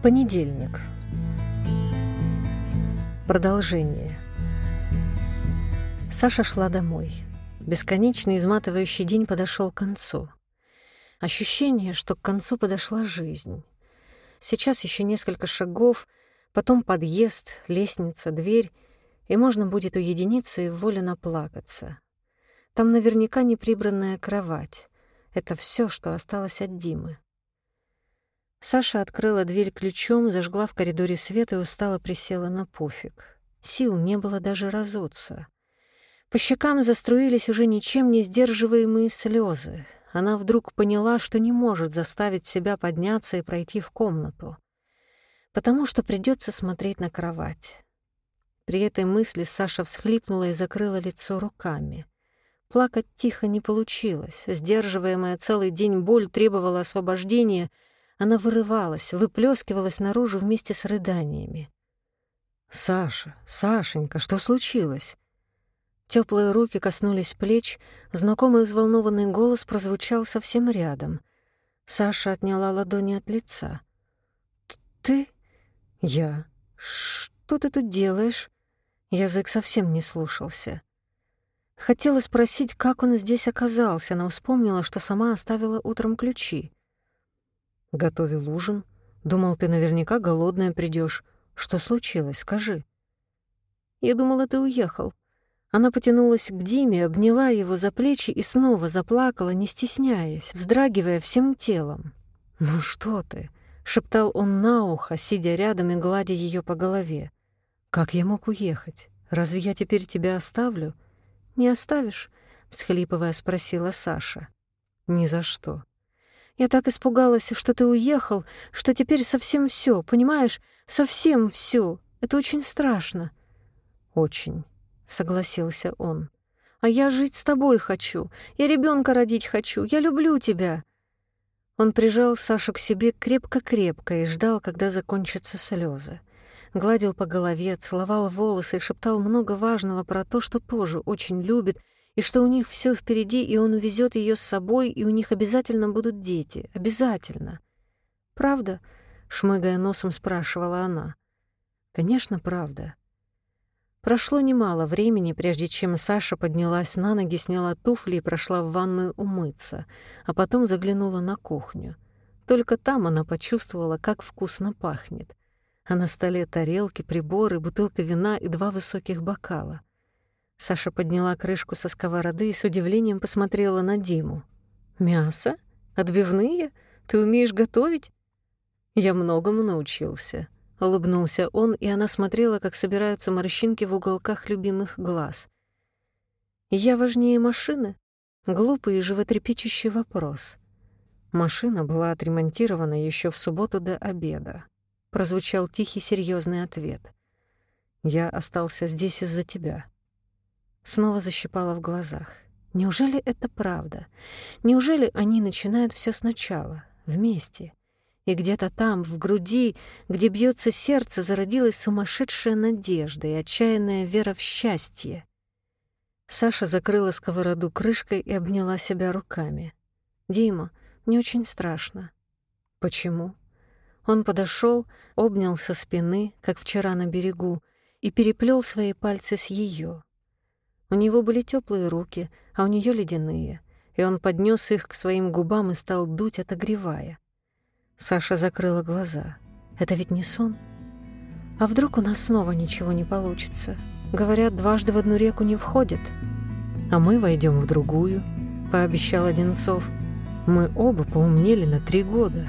Понедельник. Продолжение. Саша шла домой. Бесконечный изматывающий день подошел к концу. Ощущение, что к концу подошла жизнь. Сейчас еще несколько шагов, потом подъезд, лестница, дверь, и можно будет уединиться и волю наплакаться. Там наверняка неприбранная кровать. Это все, что осталось от Димы. Саша открыла дверь ключом, зажгла в коридоре свет и устало присела на пуфик. Сил не было даже разуться. По щекам заструились уже ничем не сдерживаемые слезы. Она вдруг поняла, что не может заставить себя подняться и пройти в комнату, потому что придется смотреть на кровать. При этой мысли Саша всхлипнула и закрыла лицо руками. Плакать тихо не получилось. Сдерживаемая целый день боль требовала освобождения — она вырывалась, выплескивалась наружу вместе с рыданиями. «Саша, Сашенька, что случилось?» Теплые руки коснулись плеч, знакомый взволнованный голос прозвучал совсем рядом. Саша отняла ладони от лица. «Ты?» «Я. Что ты тут делаешь?» Язык совсем не слушался. Хотела спросить, как он здесь оказался, но вспомнила, что сама оставила утром ключи. Готовил ужин. Думал, ты наверняка голодная придешь. Что случилось, скажи. Я думала, ты уехал. Она потянулась к Диме, обняла его за плечи и снова заплакала, не стесняясь, вздрагивая всем телом. «Ну что ты?» — шептал он на ухо, сидя рядом и гладя ее по голове. «Как я мог уехать? Разве я теперь тебя оставлю?» «Не оставишь?» — всхлипывая спросила Саша. «Ни за что. Я так испугалась, что ты уехал, что теперь совсем все, понимаешь? Совсем все. Это очень страшно. Очень, согласился он. А я жить с тобой хочу. Я ребенка родить хочу. Я люблю тебя. Он прижал Сашу к себе крепко-крепко и ждал, когда закончатся слезы. Гладил по голове, целовал волосы и шептал много важного про то, что тоже очень любит и что у них все впереди, и он увезет ее с собой, и у них обязательно будут дети. Обязательно. «Правда?» — шмыгая носом, спрашивала она. «Конечно, правда». Прошло немало времени, прежде чем Саша поднялась на ноги, сняла туфли и прошла в ванную умыться, а потом заглянула на кухню. Только там она почувствовала, как вкусно пахнет. А на столе тарелки, приборы, бутылка вина и два высоких бокала. Саша подняла крышку со сковороды и с удивлением посмотрела на Диму. «Мясо? Отбивные? Ты умеешь готовить?» «Я многому научился», — улыбнулся он, и она смотрела, как собираются морщинки в уголках любимых глаз. «Я важнее машины?» Глупый и животрепещущий вопрос. Машина была отремонтирована еще в субботу до обеда. Прозвучал тихий серьезный ответ. «Я остался здесь из-за тебя». Снова защипала в глазах. Неужели это правда? Неужели они начинают все сначала, вместе? И где-то там, в груди, где бьется сердце, зародилась сумасшедшая надежда и отчаянная вера в счастье. Саша закрыла сковороду крышкой и обняла себя руками. «Дима, мне очень страшно». «Почему?» Он подошел, обнял со спины, как вчера на берегу, и переплел свои пальцы с ее. У него были теплые руки, а у нее ледяные, и он поднес их к своим губам и стал дуть, отогревая. Саша закрыла глаза. Это ведь не сон? А вдруг у нас снова ничего не получится? Говорят, дважды в одну реку не входят. А мы войдем в другую, пообещал Одинцов. Мы оба поумнели на три года.